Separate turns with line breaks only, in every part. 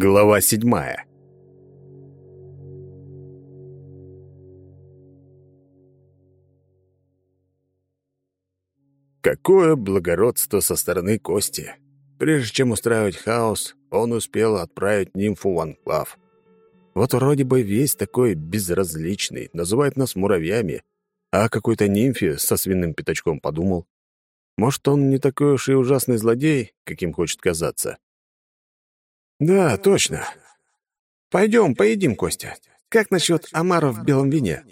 Глава седьмая. Какое благородство со стороны Кости. Прежде чем устраивать хаос, он успел отправить нимфу в анклав. Вот вроде бы весь такой безразличный, называет нас муравьями, а какой-то нимфе со свиным пятачком подумал. Может, он не такой уж и ужасный злодей, каким хочет казаться. «Да, точно. Пойдем, поедим, Костя. Как насчет омаров в белом вине?»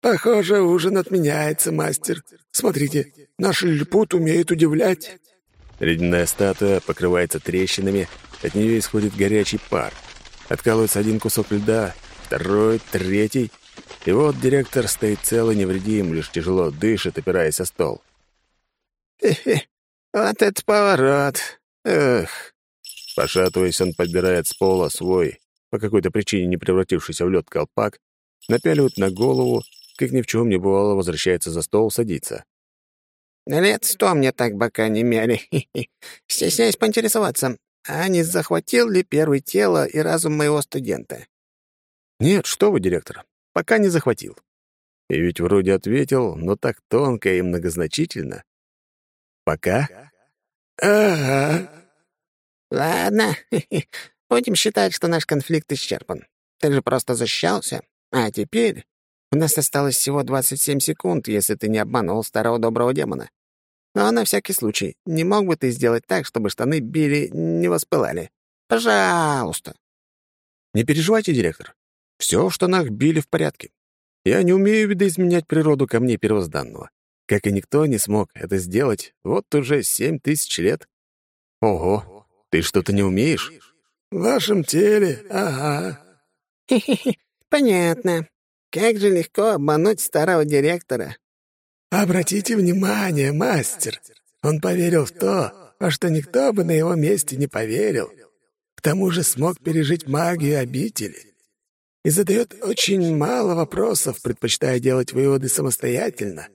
«Похоже, ужин отменяется, мастер. Смотрите, наш лилипут умеет удивлять».
Ледяная статуя покрывается трещинами, от нее исходит горячий пар. Откалывается один кусок льда, второй, третий. И вот директор стоит целый невредим, лишь тяжело дышит, опираясь о стол.
«Хе-хе, вот это поворот. Эх,
Пошатываясь, он подбирает с пола свой, по какой-то причине не превратившийся в лед колпак, напяливает на голову, как ни в чем не бывало, возвращается за стол, садится.
Лет сто мне так бока не мяли. Стесняюсь поинтересоваться, а не захватил ли первый тело и разум моего студента?
Нет, что вы, директор, пока не захватил. И ведь вроде ответил, но так тонко и многозначительно. Пока?
Ага. Ладно, будем считать, что наш конфликт исчерпан. Ты же просто защищался. А теперь у нас осталось всего 27 секунд, если ты не обманул старого доброго демона. Но на всякий случай, не мог бы ты сделать так, чтобы штаны били, не воспылали? Пожалуйста.
Не переживайте, директор. Все в штанах били в порядке. Я не умею видоизменять природу камней первозданного. Как и никто не смог это сделать вот уже семь тысяч лет. Ого, ты что-то не умеешь?
В вашем теле, ага. Хе-хе-хе, понятно. Как же легко обмануть старого директора. Обратите внимание, мастер. Он поверил в то, во что никто бы на его месте не поверил. К тому же смог пережить магию обители. И задает очень мало вопросов, предпочитая делать выводы самостоятельно.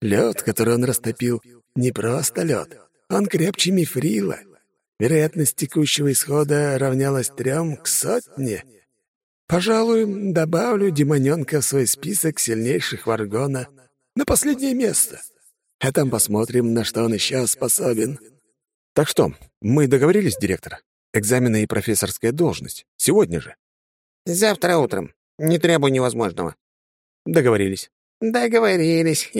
Лед, который он растопил, не просто лед. Он крепче мифрила. Вероятность текущего исхода равнялась трем к сотне. Пожалуй, добавлю демоненка в свой список сильнейших варгона на последнее место. А там посмотрим, на что он еще способен.
Так что, мы договорились, директор? Экзамены и профессорская должность. Сегодня же.
Завтра утром. Не требую невозможного.
Договорились.
Договорились.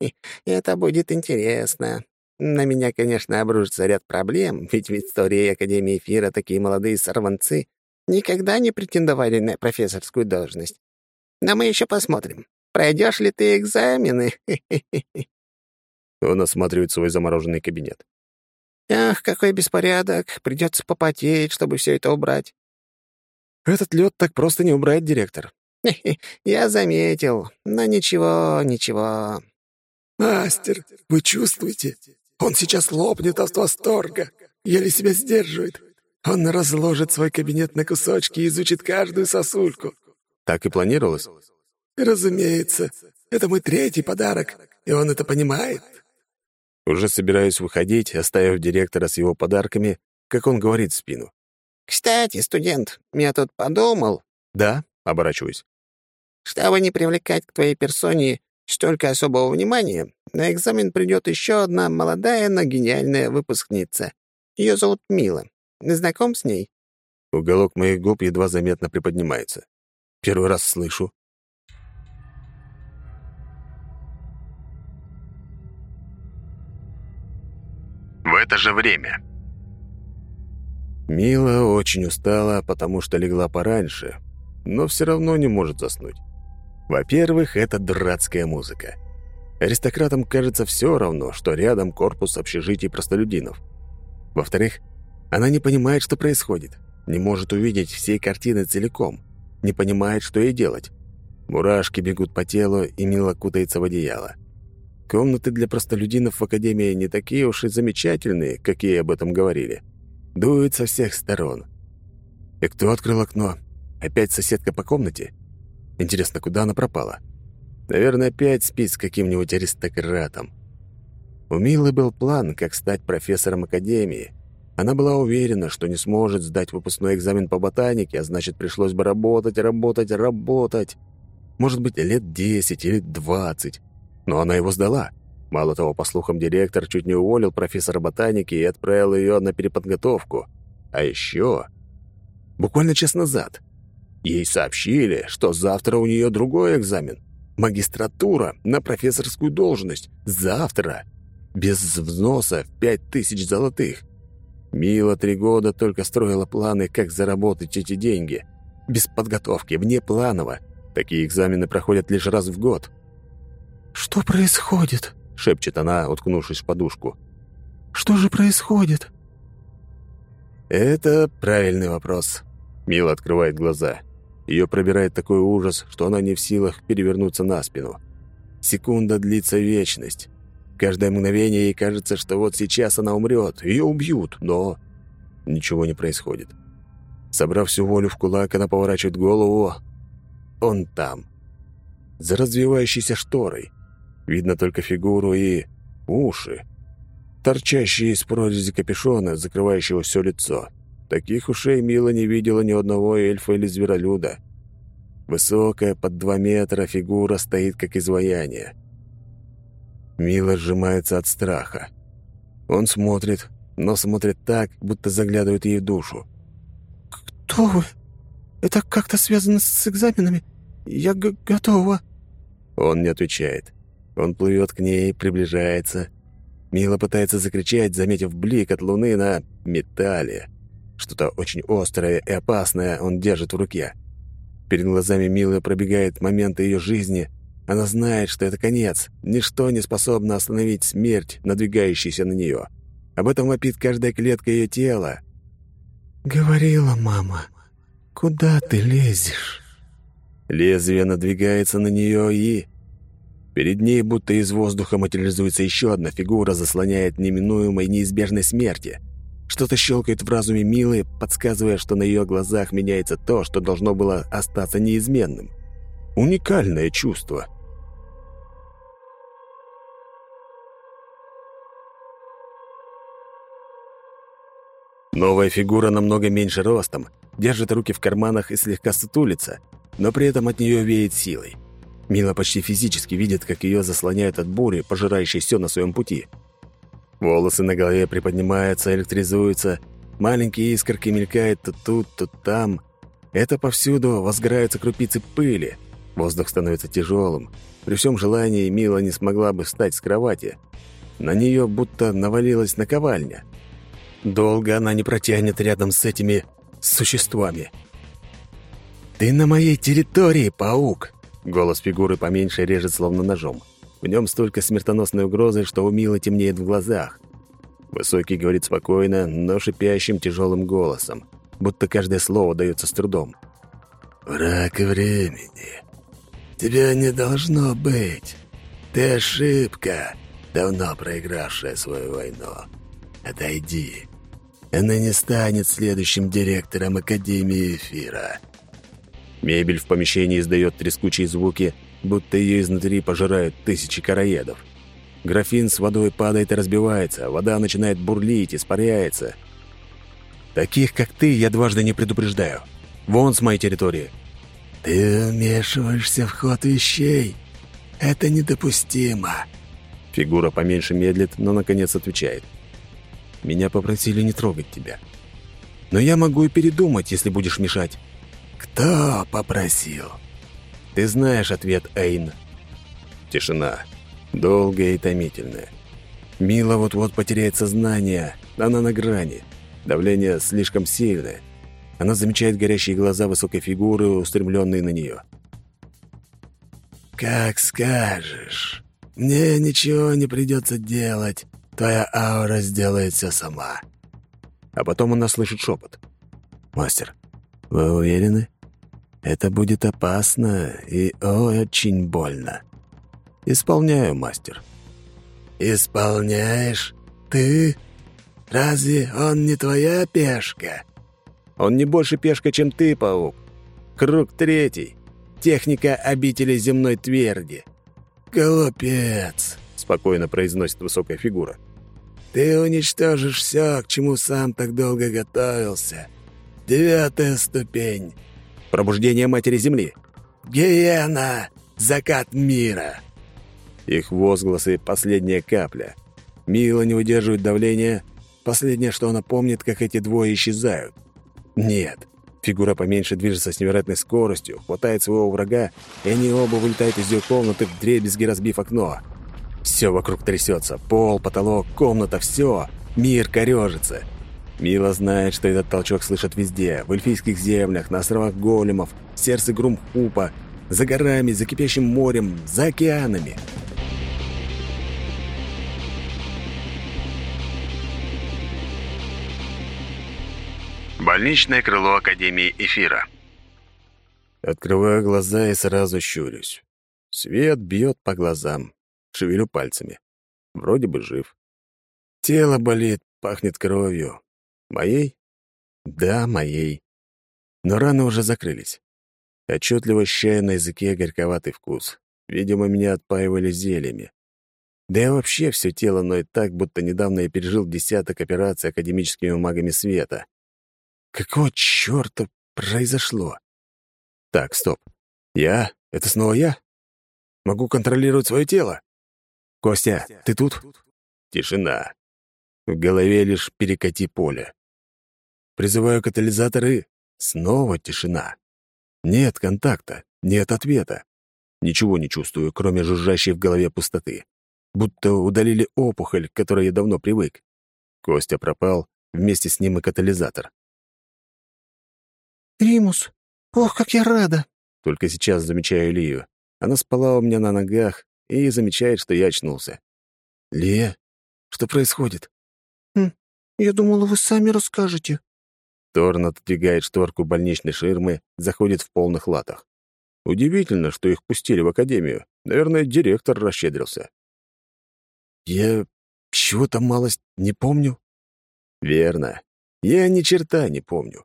Это будет интересно. На меня, конечно, обрушится ряд проблем, ведь в истории Академии Эфира такие молодые сорванцы никогда не претендовали на профессорскую должность. Но мы еще посмотрим, пройдешь ли ты экзамены.
Он осматривает свой замороженный кабинет.
Ах, какой беспорядок. Придется попотеть, чтобы все это убрать.
Этот лед так просто не убрать, директор.
Я заметил. Но ничего, ничего.
Мастер, вы чувствуете? Он сейчас лопнет от восторга, еле себя сдерживает. Он разложит свой кабинет на кусочки и изучит каждую сосульку.
Так и планировалось?
Разумеется. Это мой третий подарок, и он это понимает.
Уже собираюсь выходить, оставив директора с его подарками, как он говорит в спину.
«Кстати, студент, я тут подумал...»
«Да?» — оборачиваюсь.
«Чтобы не привлекать к твоей персоне столько особого внимания, на экзамен придет еще одна молодая, но гениальная выпускница. Ее зовут Мила. Знаком с ней?»
Уголок моих губ едва заметно приподнимается. Первый раз слышу. В это же время. Мила очень устала, потому что легла пораньше, но все равно не может заснуть. Во-первых, это дурацкая музыка. Аристократам кажется все равно, что рядом корпус общежитий простолюдинов. Во-вторых, она не понимает, что происходит, не может увидеть всей картины целиком, не понимает, что ей делать. Мурашки бегут по телу, и Мила кутается в одеяло. Комнаты для простолюдинов в Академии не такие уж и замечательные, какие об этом говорили. Дует со всех сторон. И кто открыл окно? Опять соседка по комнате? Интересно, куда она пропала? Наверное, опять спит с каким-нибудь аристократом. У Милы был план, как стать профессором академии, Она была уверена, что не сможет сдать выпускной экзамен по ботанике, а значит, пришлось бы работать, работать, работать. Может быть, лет десять или двадцать. Но она его сдала. Мало того, по слухам, директор чуть не уволил профессора ботаники и отправил ее на переподготовку. А еще... Буквально час назад ей сообщили, что завтра у нее другой экзамен. Магистратура на профессорскую должность. Завтра. Без взноса в пять тысяч золотых. Мила три года только строила планы, как заработать эти деньги. Без подготовки, вне планово. Такие экзамены проходят лишь раз в год.
«Что происходит?»
— шепчет она, уткнувшись в подушку.
«Что же происходит?»
«Это правильный вопрос». Мила открывает глаза. Ее пробирает такой ужас, что она не в силах перевернуться на спину. Секунда длится вечность. Каждое мгновение ей кажется, что вот сейчас она умрет, ее убьют, но ничего не происходит. Собрав всю волю в кулак, она поворачивает голову. Он там. За развивающейся шторой. Видно только фигуру и уши, торчащие из прорези капюшона, закрывающего все лицо. Таких ушей Мила не видела ни одного эльфа или зверолюда. Высокая, под два метра, фигура стоит как изваяние. Мила сжимается от страха. Он смотрит, но смотрит так, будто заглядывает ей в душу.
«Кто вы? Это как-то связано с экзаменами? Я готова».
Он не отвечает. Он плывет к ней, приближается. Мила пытается закричать, заметив блик от луны на металле. Что-то очень острое и опасное он держит в руке. Перед глазами Милы пробегает момент ее жизни, она знает, что это конец. Ничто не способно остановить смерть, надвигающуюся на нее. Об этом вопит каждая клетка ее тела.
«Говорила мама, куда ты лезешь?»
Лезвие надвигается на нее и... Перед ней будто из воздуха материализуется еще одна фигура, заслоняет неминуемой неизбежной смерти. Что-то щелкает в разуме Милы, подсказывая, что на ее глазах меняется то, что должно было остаться неизменным. Уникальное чувство — Новая фигура намного меньше ростом, держит руки в карманах и слегка сутулится, но при этом от нее веет силой. Мила почти физически видит, как ее заслоняют от бури, пожирающей все на своем пути. Волосы на голове приподнимаются, электризуются, маленькие искорки мелькают то тут, то там. Это повсюду возгораются крупицы пыли. Воздух становится тяжелым. При всем желании Мила не смогла бы встать с кровати. На нее будто навалилась наковальня — Долго она не протянет рядом с этими существами. «Ты на моей территории, паук!» Голос фигуры поменьше режет словно ножом. В нем столько смертоносной угрозы, что у Милы темнеет в глазах. Высокий говорит спокойно, но шипящим тяжелым голосом, будто каждое слово дается с трудом.
«Враг времени. Тебя не должно быть. Ты ошибка, давно проигравшая свою войну. Отойди. Она не станет следующим директором Академии Эфира.
Мебель в помещении издает трескучие звуки, будто ее изнутри пожирают тысячи короедов. Графин с водой падает и разбивается, вода начинает бурлить, испаряется. Таких, как ты, я дважды не предупреждаю. Вон с моей территории.
Ты вмешиваешься в ход вещей. Это недопустимо.
Фигура поменьше медлит, но наконец отвечает. — меня попросили не трогать тебя. Но я могу и передумать, если будешь мешать».
«Кто попросил?»
«Ты знаешь ответ, Эйн». Тишина. Долгая и томительная. Мила вот-вот потеряет сознание. Она на грани. Давление слишком сильное. Она замечает горящие глаза высокой фигуры, устремленные на нее.
«Как скажешь. Мне ничего не придется делать. Твоя аура сделает все сама».
А потом она слышит шепот. «Мастер, вы уверены? Это будет опасно и очень больно. Исполняю, мастер».
«Исполняешь? Ты? Разве он не твоя пешка?»
«Он не больше пешка, чем ты, паук. Круг третий. Техника обители земной тверди».
«Глупец», —
спокойно произносит высокая фигура.
ты уничтожишь все, к чему сам так долго готовился. Девятая ступень.
Пробуждение Матери Земли.
Гиена! Закат мира!»
Их возгласы — последняя капля. Мила не выдерживает давления. Последнее, что она помнит, как эти двое исчезают. Нет. Фигура поменьше движется с невероятной скоростью, хватает своего врага, и они оба вылетают из ее комнаты, вдребезги разбив окно. Все вокруг трясется. Пол, потолок, комната, все. Мир корежится. Мила знает, что этот толчок слышат везде. В эльфийских землях, на островах големов, в сердце Грумхупа, за горами, за кипящим морем, за океанами.
Больничное крыло Академии Эфира.
Открываю глаза и сразу щурюсь. Свет бьет по глазам. Шевелю пальцами. Вроде бы жив. Тело болит, пахнет кровью. Моей? Да, моей. Но раны уже закрылись. Отчетливо ощущаю на языке горьковатый вкус. Видимо, меня отпаивали зельями. Да и вообще все тело ноет так, будто недавно я пережил десяток операций академическими магами света. Какого чёрта произошло? Так, стоп. Я? Это снова я? Могу контролировать свое тело? Костя, ты тут? Тишина. В голове лишь перекати поле. Призываю катализаторы. Снова тишина. Нет контакта, нет ответа. Ничего не чувствую, кроме жужжащей в голове пустоты. Будто удалили опухоль, к которой я давно привык. Костя пропал, вместе с ним и катализатор.
«Римус, ох, как я рада!»
Только сейчас замечаю Лию. Она спала у меня на ногах и замечает, что я очнулся. «Лия, что происходит?»
«Хм, я думала, вы сами расскажете».
Торн отодвигает шторку больничной ширмы, заходит в полных латах. Удивительно, что их пустили в академию. Наверное, директор расщедрился. «Я чего-то малость не помню?» «Верно. Я ни черта не помню.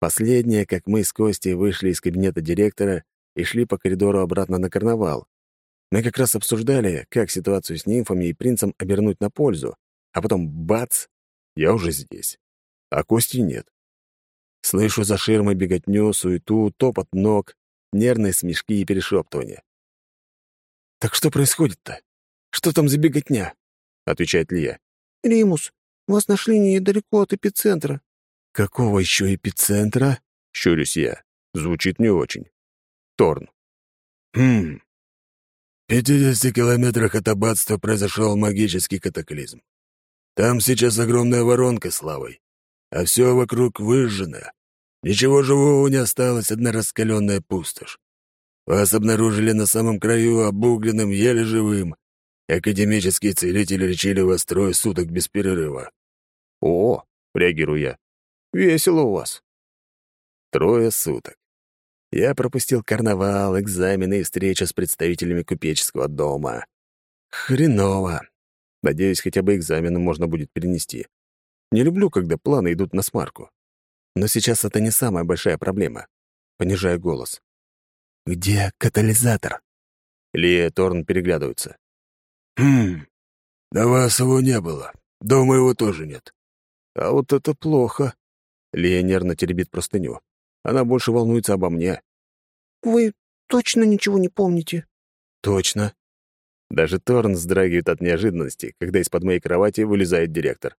Последнее, как мы с Костей вышли из кабинета директора и шли по коридору обратно на карнавал. Мы как раз обсуждали, как ситуацию с нимфами и принцем обернуть на пользу, а потом бац, я уже здесь. А Кости нет. Слышу за ширмой беготню, суету, топот ног, нервные смешки и перешептывания. «Так что происходит-то? Что там за беготня?» — отвечает Лия.
«Римус, вас нашли недалеко от эпицентра.
«Какого еще эпицентра?» — щурюсь я. Звучит не очень. Торн.
«Хм. В 50 километрах от аббатства произошел магический катаклизм. Там сейчас огромная воронка с лавой, а все вокруг выжжено. Ничего живого не осталось, одна раскаленная пустошь. Вас обнаружили на самом краю, обугленным, еле живым. Академические целители лечили вас трое суток без перерыва».
«О!» — реагирую я. Весело у вас. Трое суток. Я пропустил карнавал, экзамены и встречу с представителями купеческого дома. Хреново. Надеюсь, хотя бы экзамены можно будет перенести. Не люблю, когда планы идут на смарку. Но сейчас это не самая большая проблема. Понижаю голос. «Где катализатор?» Лия и Торн переглядываются.
«Хм, да вас его не было. Дома его тоже нет».
«А вот это плохо. Лия нервно теребит простыню. Она больше волнуется обо мне.
«Вы точно ничего не помните?»
«Точно». Даже Торн вздрагивает от неожиданности, когда из-под моей кровати вылезает директор.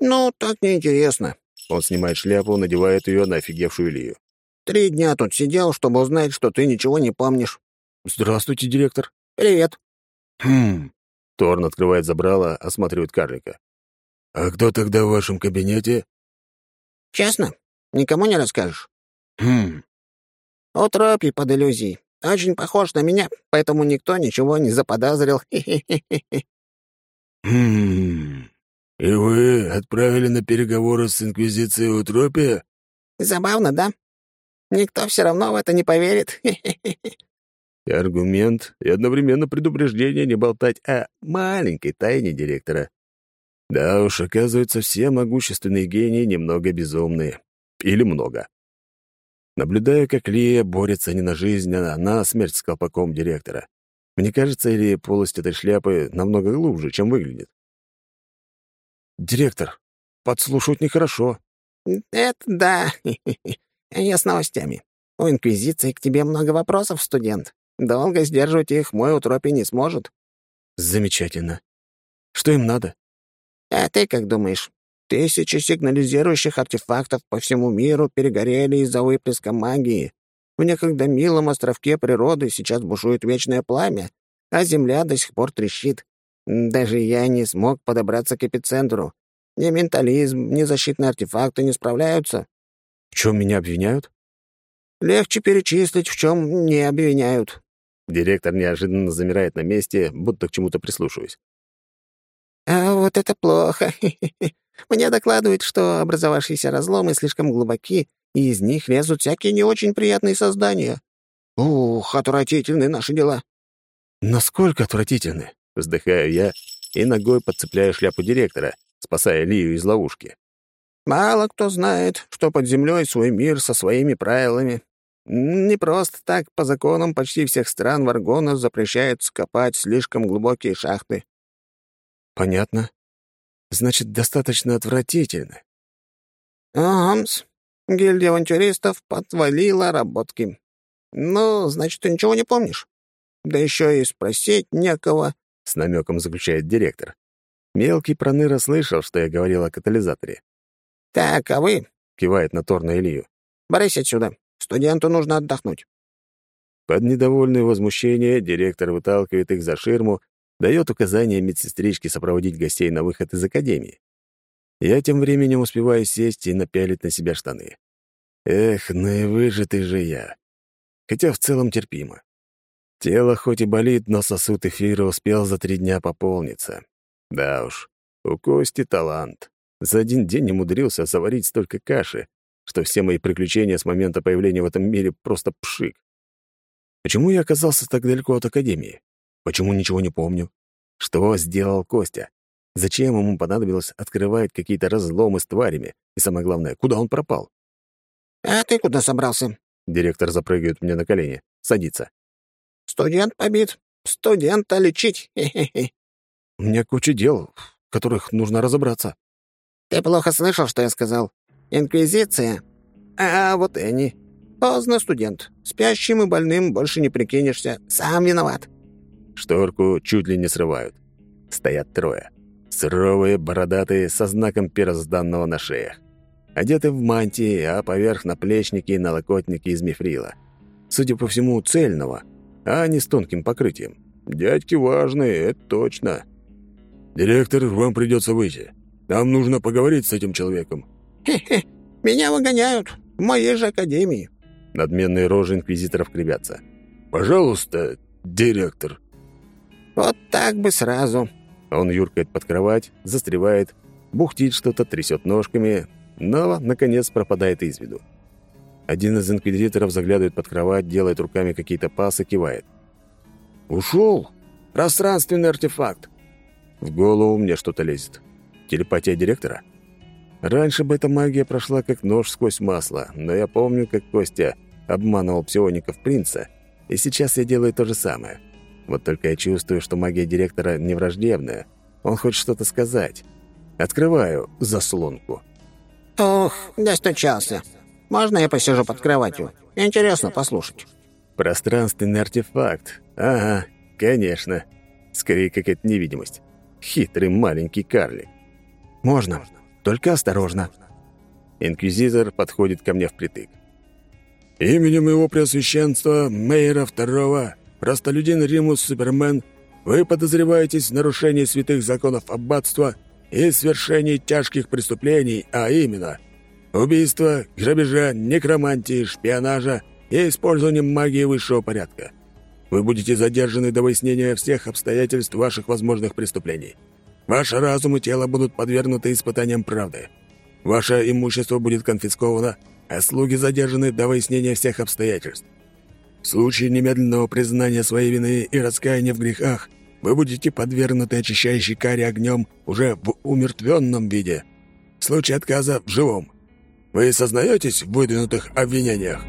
«Ну, так неинтересно».
Он снимает шляпу, надевает ее на офигевшую Лию.
«Три дня тут сидел, чтобы узнать, что ты ничего не помнишь».
«Здравствуйте, директор».
«Привет».
«Хм».
Торн открывает забрало, осматривает карлика.
«А кто тогда в вашем кабинете?»
Честно? Никому не расскажешь?
Хм.
Утропий под иллюзией. Очень похож на меня, поэтому никто ничего не заподозрил.
Хм. И вы отправили на переговоры с Инквизицией Утропия?
Забавно, да? Никто все равно в это не поверит.
И аргумент, и одновременно предупреждение не болтать о маленькой тайне директора. Да уж, оказывается, все могущественные гении немного безумные. Или много. Наблюдаю, как Лия борется не на жизнь, а на смерть с колпаком директора. Мне кажется, или полость этой шляпы намного глубже, чем выглядит. «Директор, подслушивать нехорошо».
«Это да. Я с новостями. У Инквизиции к тебе много вопросов, студент. Долго сдерживать их мой утропи не сможет».
«Замечательно. Что им надо?»
«А ты как думаешь? Тысячи сигнализирующих артефактов по всему миру перегорели из-за выплеска магии. В некогда милом островке природы сейчас бушует вечное пламя, а земля до сих пор трещит. Даже я не смог подобраться к эпицентру. Ни ментализм, ни защитные артефакты не справляются.
В чем меня обвиняют?
Легче перечислить, в чем не обвиняют.
Директор неожиданно замирает на месте, будто к чему-то прислушиваясь.
А вот это плохо. Мне докладывают, что образовавшиеся разломы слишком глубоки, и из них лезут всякие не очень приятные создания. Ух, отвратительны наши дела.
Насколько отвратительны? Вздыхаю я и ногой подцепляю шляпу директора, спасая Лию из ловушки.
Мало кто знает, что под землей свой мир со своими правилами. Не просто так по законам почти всех стран Варгона запрещается копать слишком глубокие шахты.
Понятно. Значит, достаточно отвратительно.
Амс. Гильдия авантюристов подвалила работки. Ну, значит, ты ничего не помнишь? Да еще и спросить некого.
С намеком заключает директор. Мелкий проныра слышал, что я говорил о катализаторе.
«Так, а вы?»
— кивает на Тор на Илью.
«Борись отсюда. Студенту нужно отдохнуть».
Под недовольное возмущение директор выталкивает их за ширму, дает указание медсестричке сопроводить гостей на выход из академии. Я тем временем успеваю сесть и напялить на себя штаны. Эх, наивыжатый же я. Хотя в целом терпимо. Тело хоть и болит, но сосуд эфира успел за три дня пополниться. Да уж, у Кости талант. За один день умудрился заварить столько каши, что все мои приключения с момента появления в этом мире просто пшик. Почему я оказался так далеко от Академии? Почему ничего не помню? Что сделал Костя? Зачем ему понадобилось открывать какие-то разломы с тварями? И самое главное, куда он пропал?
«А ты куда собрался?»
Директор запрыгивает мне на колени, садится.
«Студент побит. Студента лечить. Хе -хе -хе.
У меня куча дел, в которых нужно разобраться.
Ты плохо слышал, что я сказал? Инквизиция? А вот и они. Поздно, студент. Спящим и больным больше не прикинешься. Сам виноват.
Шторку чуть ли не срывают. Стоят трое. Суровые, бородатые, со знаком первозданного на шеях. Одеты в мантии, а поверх наплечники и налокотники из мифрила. Судя по всему, цельного, а не с тонким покрытием. Дядьки важные, это точно.
«Директор, вам придется выйти. Нам нужно поговорить с этим человеком».
«Хе-хе, меня выгоняют. В моей же академии».
Надменные рожи инквизиторов кривятся.
«Пожалуйста, директор».
«Вот так бы сразу».
Он юркает под кровать, застревает, бухтит что-то, трясет ножками, но, наконец, пропадает из виду. Один из инквизиторов заглядывает под кровать, делает руками какие-то пасы, кивает.
«Ушел! Пространственный артефакт!»
В голову мне что-то лезет. Телепатия директора? Раньше бы эта магия прошла как нож сквозь масло, но я помню, как Костя обманывал псиоников принца, и сейчас я делаю то же самое. Вот только я чувствую, что магия директора не враждебная. Он хочет что-то сказать. Открываю заслонку.
«Ох, достучался. Можно я посижу под кроватью? Интересно послушать».
Пространственный артефакт. Ага, конечно. Скорее, какая-то невидимость. Хитрый маленький карлик. «Можно. Только осторожно». Инквизитор подходит ко мне впритык.
«Именем его преосвященства, Мейера II, простолюдин Римус Супермен, вы подозреваетесь в нарушении святых законов аббатства и свершении тяжких преступлений, а именно убийства, грабежа, некромантии, шпионажа и использования магии высшего порядка. Вы будете задержаны до выяснения всех обстоятельств ваших возможных преступлений. Ваш разум и тело будут подвергнуты испытаниям правды. Ваше имущество будет конфисковано, а слуги задержаны до выяснения всех обстоятельств. В случае немедленного признания своей вины и раскаяния в грехах вы будете подвергнуты очищающей каре огнем уже в умертвенном виде. В случае отказа – в живом. Вы сознаетесь в выдвинутых обвинениях?»